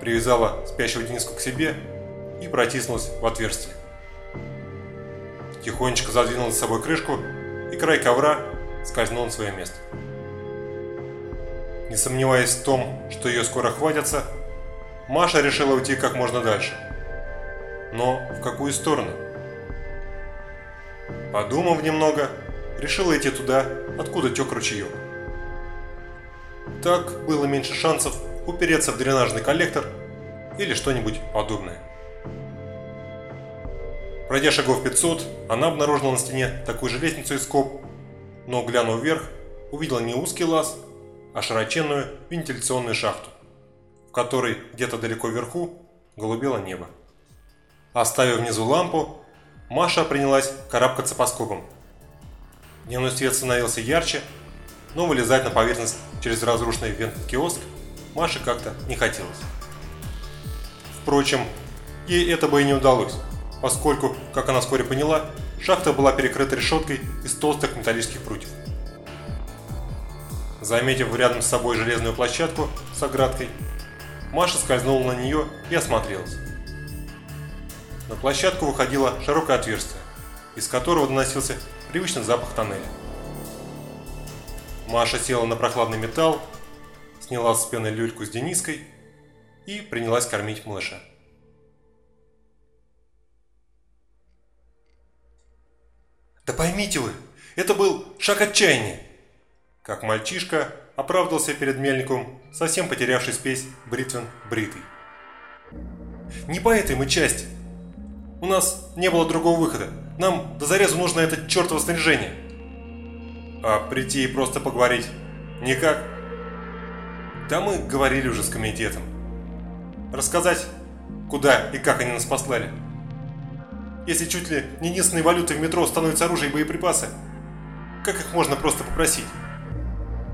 привязала спящего Дениску к себе и протиснулась в отверстие. Тихонечко задвинула с собой крышку, и край ковра скользнул на свое место. Не сомневаясь в том, что ее скоро хватятся, Маша решила уйти как можно дальше. Но в какую сторону? Подумав немного, решила идти туда, откуда тек ручеек. Так было меньше шансов упереться в дренажный коллектор или что-нибудь подобное. Пройдя шагов 500, она обнаружила на стене такую же лестницу из скоб, но, глянув вверх, увидела не узкий лаз, а широченную вентиляционную шахту, которой где-то далеко вверху голубело небо. Оставив внизу лампу, Маша принялась карабкаться по скобам. Дневной свет становился ярче, но вылезать на поверхность через разрушенный вент-киоск Маше как-то не хотелось. Впрочем, ей это бы и не удалось поскольку, как она вскоре поняла, шахта была перекрыта решеткой из толстых металлических прутьев. Заметив рядом с собой железную площадку с оградкой, Маша скользнула на нее и осмотрелась. На площадку выходило широкое отверстие, из которого доносился привычный запах тоннеля. Маша села на прохладный металл, сняла с пены люльку с Дениской и принялась кормить малыша. «Да поймите вы, это был шаг отчаяния!» Как мальчишка оправдывался перед мельником, совсем потерявший спесь бритвен бритый. «Не по этой мы части. У нас не было другого выхода. Нам до зарезу нужно это чертово снаряжение». «А прийти и просто поговорить? Никак?» «Да мы говорили уже с комитетом. Рассказать, куда и как они нас послали?» если чуть ли не единственной валютой в метро становится оружие и боеприпасы? Как их можно просто попросить?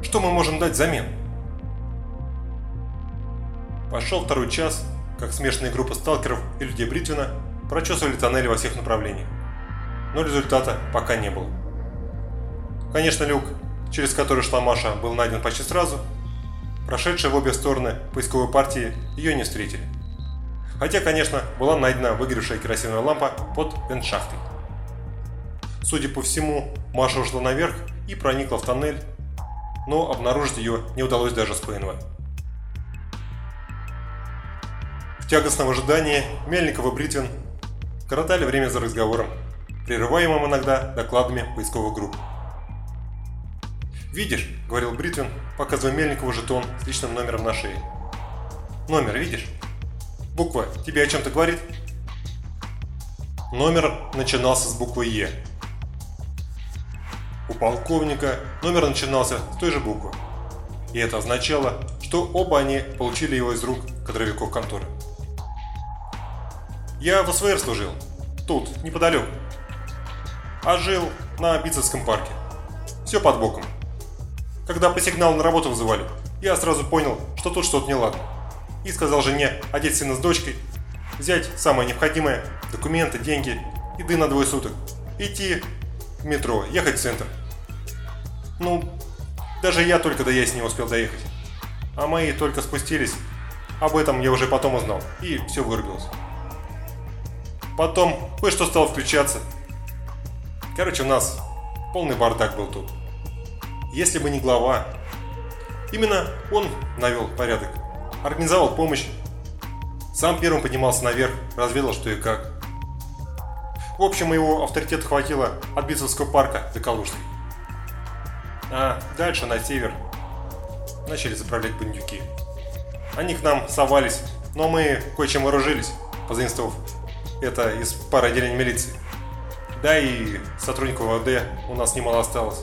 Что мы можем дать взамен? Пошел второй час, как смешанные группы сталкеров и людей Бритвина прочесывали тоннели во всех направлениях. Но результата пока не было. Конечно, люк, через который шла Маша, был найден почти сразу. Прошедшие в обе стороны поисковой партии ее не встретили. Хотя, конечно, была найдена выгоревшая керосиновая лампа под вентшахтой. Судя по всему, Маша ушла наверх и проникла в тоннель, но обнаружить ее не удалось даже с ПНВ. Тягостном ожидании Мельников и Бритвин коротали время за разговором, прерываемым иногда докладами поисковых групп. «Видишь», — говорил Бритвин, показывая Мельникову жетон с личным номером на шее. «Номер видишь?» Буква тебе о чем-то говорит? Номер начинался с буквы Е. У полковника номер начинался с той же буквы. И это означало, что оба они получили его из рук кадровиков конторы. Я в СВР служил. Тут, неподалеку. А жил на Бицевском парке. Все под боком. Когда по сигналу на работу вызывали, я сразу понял, что тут что-то неладно и сказал жене одеть сына с дочкой, взять самое необходимое, документы, деньги, еды на двое суток, идти в метро, ехать в центр. Ну, даже я только до Яси не успел доехать. А мои только спустились. Об этом я уже потом узнал, и все вырубилось. Потом кое-что стало включаться. Короче, у нас полный бардак был тут. Если бы не глава, именно он навел порядок организовал помощь. Сам первым поднимался наверх, разведал что и как. В общем, моего авторитета хватило от Битцевского парка до Калужской. А дальше на север начали заправлять бандюки. Они к нам совались, но мы кое-чем вооружились, позаимствовав это из пары отделений милиции. Да и сотрудников ВД у нас немало осталось.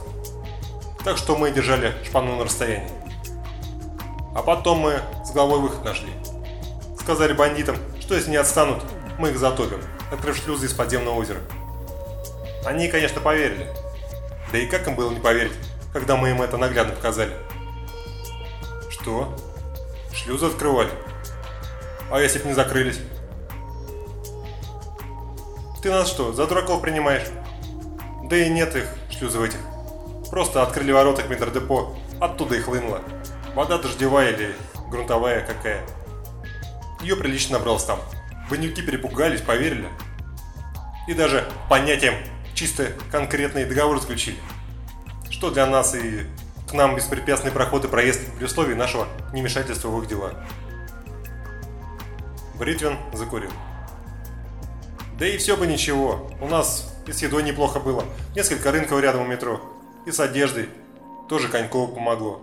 Так что мы держали шпану на расстоянии. А потом мы с головой выход нашли. Сказали бандитам, что если не отстанут, мы их затопим, открыв шлюзы из подземного озера. Они, конечно, поверили. Да и как им было не поверить, когда мы им это наглядно показали? Что? Шлюзы открывали? А если бы не закрылись? Ты нас что, за дураков принимаешь? Да и нет их, шлюзов этих. Просто открыли ворота к метродепо, оттуда и хлынула. Вода дождевая или грунтовая какая. Ее прилично набралось там. Бандюки перепугались, поверили. И даже понятием чисто конкретный договор заключили. Что для нас и к нам беспрепятственный проход и проезд при условии нашего невмешательства в их дела. Бритвин закурил. Да и все бы ничего. У нас и с едой неплохо было. Несколько рынков рядом у метро. И с одеждой. Тоже Конькову помогло.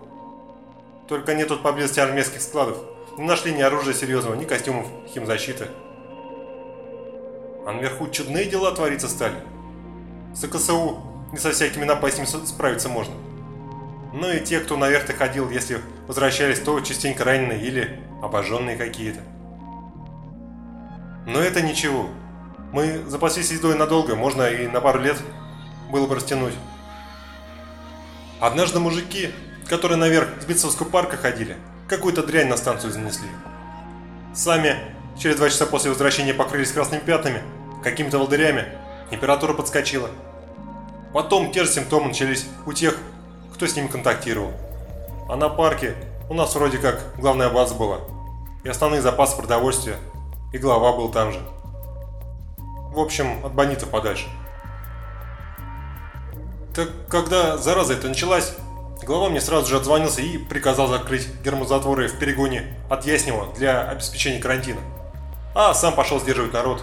Только нет тут поблизости армейских складов. Не нашли ни оружия серьезного, ни костюмов химзащиты. А наверху чудные дела твориться стали. С КСУ не со всякими напастями справиться можно. Ну и те, кто наверх-то ходил, если возвращались, то частенько раненые или обожженные какие-то. Но это ничего. Мы запаслись едой надолго, можно и на пару лет было бы растянуть. Однажды мужики, которые наверх с Битцевского парка ходили, какую-то дрянь на станцию занесли. Сами через два часа после возвращения покрылись красными пятнами, какими-то волдырями, температура подскочила. Потом те же симптомы начались у тех, кто с ними контактировал. А на парке у нас вроде как главная база была, и основные запасы продовольствия, и глава был там же. В общем, от бандитов подальше. Так когда зараза это началась, глава мне сразу же отзвонился и приказал закрыть гермозатворы в перегоне от Яснева для обеспечения карантина. А сам пошел сдерживать народ,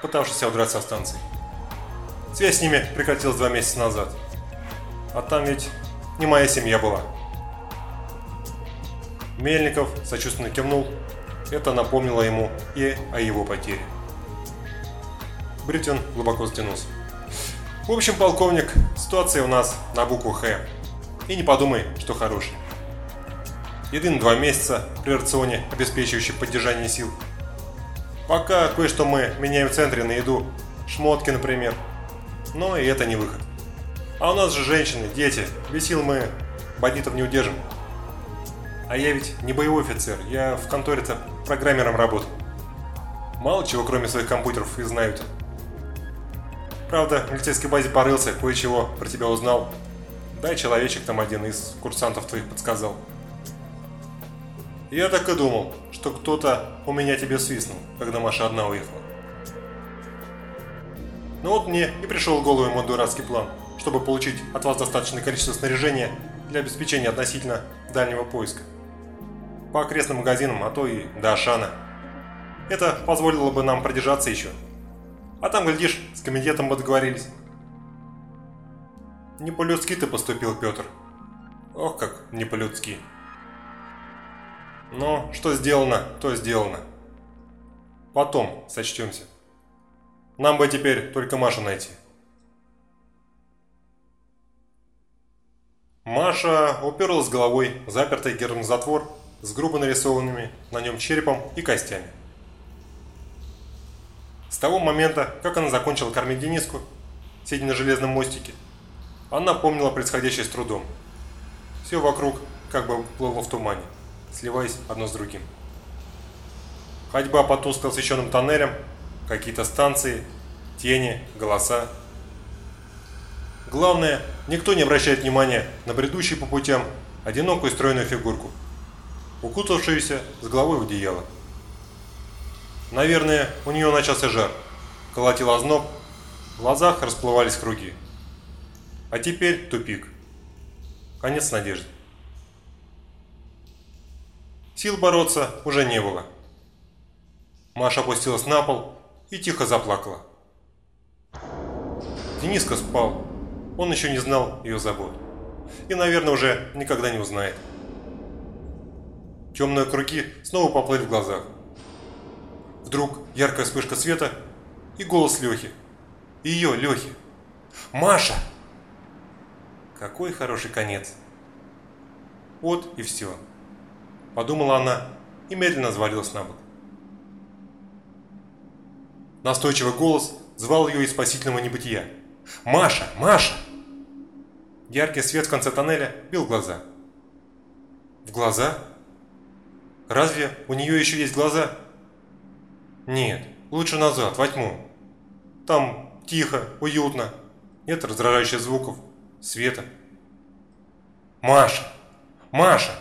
пытавшийся удрать со станции. Связь с ними прекратилась два месяца назад. А там ведь не моя семья была. Мельников сочувственно кивнул. Это напомнило ему и о его потере. Бритвин глубоко затянулся. В общем, полковник, ситуация у нас на букву Х. И не подумай, что хорошая. Еды на два месяца при рационе, обеспечивающий поддержание сил. Пока кое-что мы меняем в центре на еду, шмотки, например. Но и это не выход. А у нас же женщины, дети, без сил мы бандитов не удержим. А я ведь не боевой офицер, я в конторе-то программером работаю. Мало чего, кроме своих компьютеров, и знают. Правда, в милицейской базе порылся, кое-чего про тебя узнал. Да и человечек там один из курсантов твоих подсказал. Я так и думал, что кто-то у меня тебе свистнул, когда Маша одна уехала. Ну вот мне и пришел в голову мой дурацкий план, чтобы получить от вас достаточное количество снаряжения для обеспечения относительно дальнего поиска. По окрестным магазинам, а то и до Ашана. Это позволило бы нам продержаться еще а там, глядишь, с комитетом мы договорились. Не по-людски ты поступил, Петр. Ох, как не по-людски. Но что сделано, то сделано. Потом сочтемся. Нам бы теперь только Машу найти. Маша уперлась головой в запертый гермозатвор с грубо нарисованными на нем черепом и костями. С того момента, как она закончила кормить Дениску, сидя на железном мостике, она помнила происходящее с трудом. Все вокруг как бы плыло в тумане, сливаясь одно с другим. Ходьба по тускло освещенным тоннелям, какие-то станции, тени, голоса. Главное, никто не обращает внимания на бредущую по путям одинокую стройную фигурку, укутавшуюся с головой в одеяло. Наверное, у нее начался жар. Колотил озноб, в глазах расплывались круги. А теперь тупик. Конец надежды. Сил бороться уже не было. Маша опустилась на пол и тихо заплакала. Дениска спал. Он еще не знал ее забот. И, наверное, уже никогда не узнает. Темные круги снова поплыли в глазах. Вдруг яркая вспышка света и голос Лехи. Ее, Лехи. «Маша!» Какой хороший конец. Вот и все. Подумала она и медленно завалилась на бок. Настойчивый голос звал ее из спасительного небытия. «Маша! Маша!» Яркий свет в конце тоннеля бил глаза. В глаза? Разве у нее еще есть глаза? Нет, лучше назад, во тьму. Там тихо, уютно. Нет раздражающих звуков, света. Маша! Маша!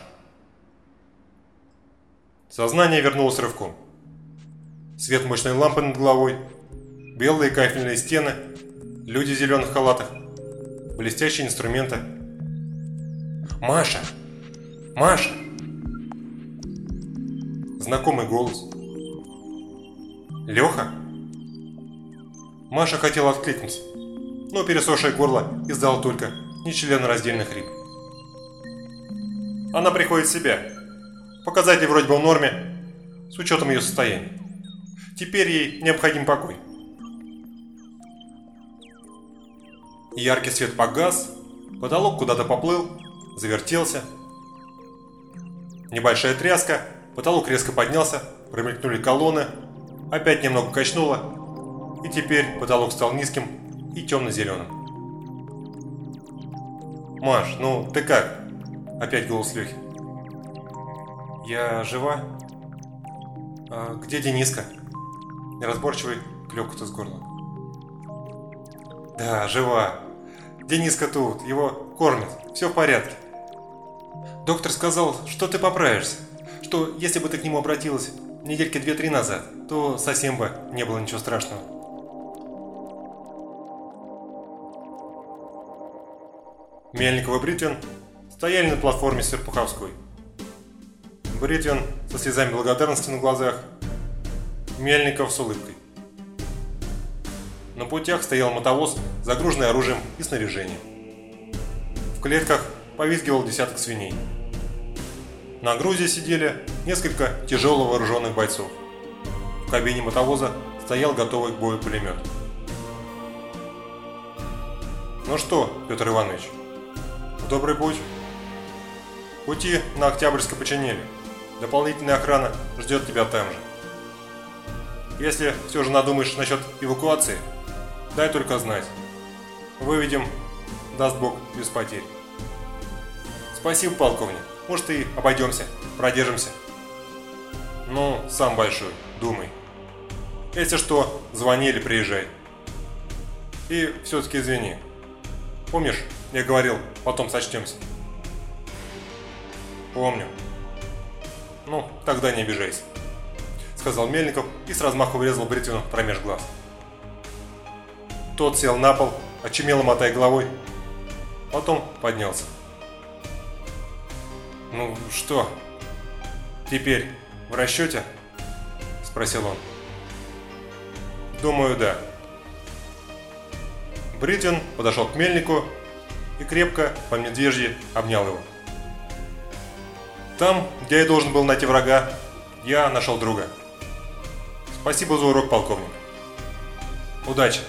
Сознание вернулось рывком. Свет мощной лампы над головой, белые кафельные стены, люди в зеленых халатах, блестящие инструменты. Маша! Маша! Знакомый голос. Леха? Маша хотела откликнуться, но пересохшее горло издало только нечленораздельный хрип. Она приходит в себя. Показатели вроде бы в норме, с учетом ее состояния. Теперь ей необходим покой. Яркий свет погас, потолок куда-то поплыл, завертелся. Небольшая тряска, потолок резко поднялся, промелькнули колонны, опять немного качнуло, и теперь потолок стал низким и темно-зеленым. «Маш, ну ты как?» Опять голос Лехи. «Я жива?» а «Где Дениска?» Неразборчивый клёкот из горла. «Да, жива. Дениска тут, его кормят, все в порядке. Доктор сказал, что ты поправишься, что если бы ты к нему обратилась недельки две-три назад, то совсем бы не было ничего страшного. Мельников и Бритвин стояли на платформе Серпуховской. Бритвин со слезами благодарности на глазах, Мельников с улыбкой. На путях стоял мотовоз, загруженный оружием и снаряжением. В клетках повизгивал десяток свиней. На грузе сидели несколько тяжело вооруженных бойцов. В кабине мотовоза стоял готовый к бою пулемет. «Ну что, Петр Иванович, в добрый путь?» «Пути на Октябрьско починили. Дополнительная охрана ждет тебя там же. Если все же надумаешь насчет эвакуации, дай только знать. Выведем, даст Бог, без потерь». «Спасибо, полковник. Может и обойдемся, продержимся». «Ну, сам большой, думай. Если что, звони или приезжай. И все-таки извини. Помнишь, я говорил, потом сочтемся?» «Помню». «Ну, тогда не обижайся», — сказал Мельников и с размаху врезал Бритвину промеж глаз. Тот сел на пол, очумело мотая головой, потом поднялся. «Ну что, теперь в расчете?» – спросил он. «Думаю, да». Бритвин подошел к мельнику и крепко по медвежьи обнял его. Там, где я должен был найти врага, я нашел друга. Спасибо за урок, полковник. Удачи!